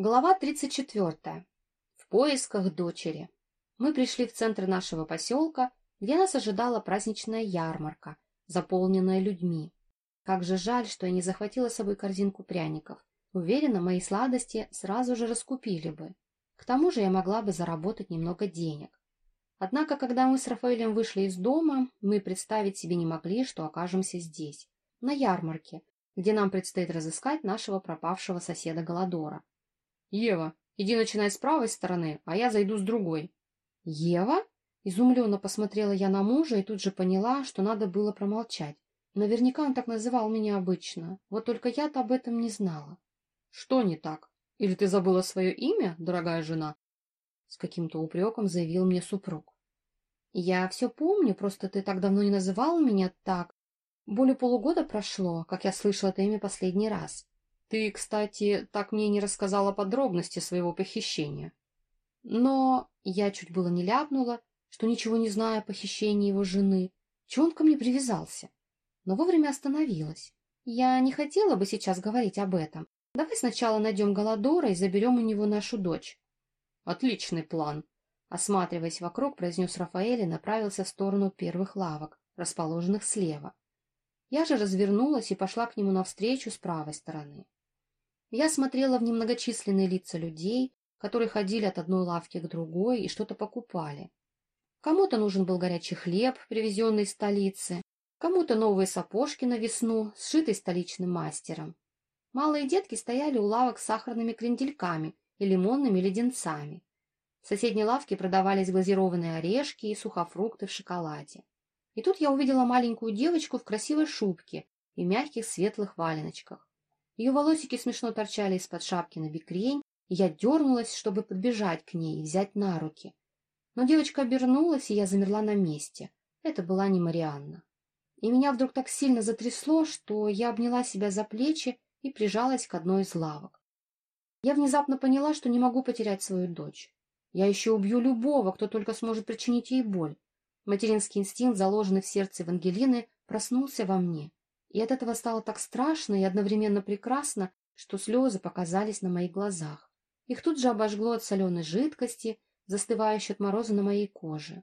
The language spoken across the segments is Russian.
Глава 34. В поисках дочери. Мы пришли в центр нашего поселка, где нас ожидала праздничная ярмарка, заполненная людьми. Как же жаль, что я не захватила с собой корзинку пряников. Уверена, мои сладости сразу же раскупили бы. К тому же я могла бы заработать немного денег. Однако, когда мы с Рафаэлем вышли из дома, мы представить себе не могли, что окажемся здесь, на ярмарке, где нам предстоит разыскать нашего пропавшего соседа Голодора. Ева, иди начинай с правой стороны, а я зайду с другой. Ева? Изумленно посмотрела я на мужа и тут же поняла, что надо было промолчать. Наверняка он так называл меня обычно, вот только я-то об этом не знала. Что не так? Или ты забыла свое имя, дорогая жена? С каким-то упреком заявил мне супруг. Я все помню, просто ты так давно не называл меня так. Более полугода прошло, как я слышала это имя последний раз. Ты, кстати, так мне не рассказала подробности своего похищения. Но я чуть было не ляпнула, что ничего не знаю о похищении его жены. Чего он ко мне привязался? Но вовремя остановилась. Я не хотела бы сейчас говорить об этом. Давай сначала найдем Голодора и заберем у него нашу дочь. Отличный план. Осматриваясь вокруг, произнес Рафаэль и направился в сторону первых лавок, расположенных слева. Я же развернулась и пошла к нему навстречу с правой стороны. Я смотрела в немногочисленные лица людей, которые ходили от одной лавки к другой и что-то покупали. Кому-то нужен был горячий хлеб, привезенный из столицы, кому-то новые сапожки на весну, сшитые столичным мастером. Малые детки стояли у лавок с сахарными крендельками и лимонными леденцами. В соседней лавке продавались глазированные орешки и сухофрукты в шоколаде. И тут я увидела маленькую девочку в красивой шубке и мягких светлых валеночках. Ее волосики смешно торчали из-под шапки на бикрень, и я дернулась, чтобы подбежать к ней и взять на руки. Но девочка обернулась, и я замерла на месте. Это была не Марианна. И меня вдруг так сильно затрясло, что я обняла себя за плечи и прижалась к одной из лавок. Я внезапно поняла, что не могу потерять свою дочь. Я еще убью любого, кто только сможет причинить ей боль. Материнский инстинкт, заложенный в сердце Евангелины, проснулся во мне. И от этого стало так страшно и одновременно прекрасно, что слезы показались на моих глазах. Их тут же обожгло от соленой жидкости, застывающей от мороза на моей коже.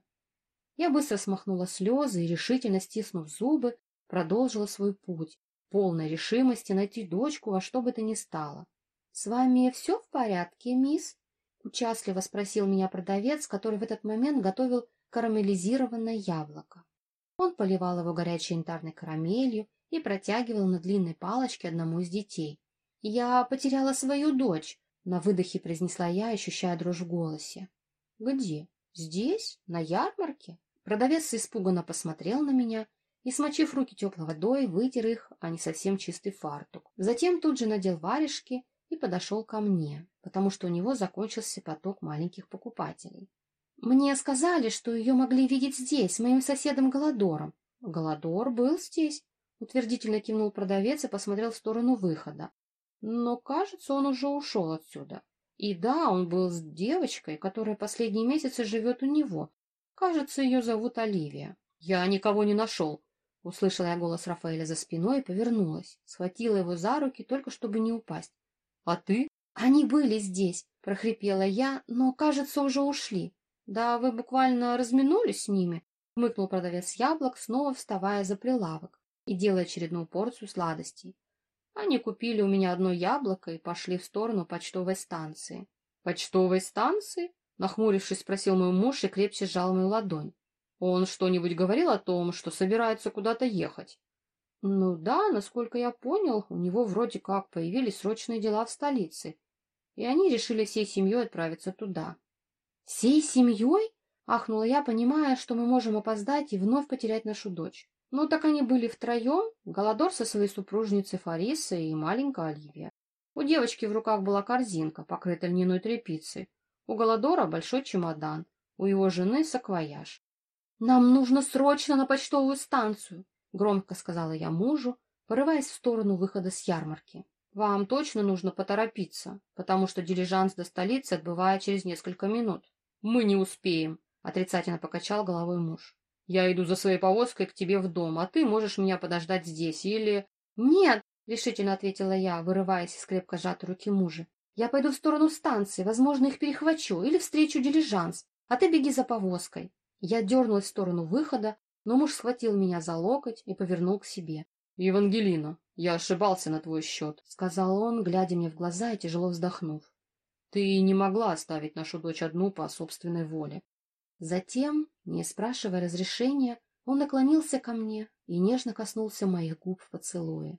Я быстро смахнула слезы и, решительно стиснув зубы, продолжила свой путь, полной решимости найти дочку во что бы то ни стало. — С вами все в порядке, мисс? — участливо спросил меня продавец, который в этот момент готовил карамелизированное яблоко. Он поливал его горячей янтарной карамелью, и протягивал на длинной палочке одному из детей. «Я потеряла свою дочь», — на выдохе произнесла я, ощущая дрожь в голосе. «Где? Здесь? На ярмарке?» Продавец испуганно посмотрел на меня и, смочив руки теплой водой, вытер их, а не совсем чистый фартук. Затем тут же надел варежки и подошел ко мне, потому что у него закончился поток маленьких покупателей. Мне сказали, что ее могли видеть здесь, моим соседом Голодором. Голодор был здесь, Утвердительно кивнул продавец и посмотрел в сторону выхода. Но, кажется, он уже ушел отсюда. И да, он был с девочкой, которая последние месяцы живет у него. Кажется, ее зовут Оливия. Я никого не нашел. Услышала я голос Рафаэля за спиной и повернулась. Схватила его за руки, только чтобы не упасть. — А ты? — Они были здесь, — прохрипела я, но, кажется, уже ушли. — Да вы буквально разминулись с ними, — мыкнул продавец яблок, снова вставая за прилавок и делая очередную порцию сладостей. Они купили у меня одно яблоко и пошли в сторону почтовой станции. «Почтовой станции?» — нахмурившись, спросил мой муж и крепче сжал мою ладонь. «Он что-нибудь говорил о том, что собирается куда-то ехать?» «Ну да, насколько я понял, у него вроде как появились срочные дела в столице, и они решили всей семьей отправиться туда». «Всей семьей?» — ахнула я, понимая, что мы можем опоздать и вновь потерять нашу дочь. Ну, так они были втроем, Голодор со своей супружницей Фарисой и маленькая Оливия. У девочки в руках была корзинка, покрытая льняной тряпицей. У Голодора большой чемодан, у его жены саквояж. — Нам нужно срочно на почтовую станцию, — громко сказала я мужу, порываясь в сторону выхода с ярмарки. — Вам точно нужно поторопиться, потому что дилижанс до столицы отбывает через несколько минут. — Мы не успеем, — отрицательно покачал головой муж. Я иду за своей повозкой к тебе в дом, а ты можешь меня подождать здесь или... — Нет, — решительно ответила я, вырываясь из крепко сжатой руки мужа. Я пойду в сторону станции, возможно, их перехвачу или встречу дилижанс, а ты беги за повозкой. Я дернулась в сторону выхода, но муж схватил меня за локоть и повернул к себе. — Евангелина, я ошибался на твой счет, — сказал он, глядя мне в глаза и тяжело вздохнув. — Ты не могла оставить нашу дочь одну по собственной воле. Затем, не спрашивая разрешения, он наклонился ко мне и нежно коснулся моих губ в поцелуе.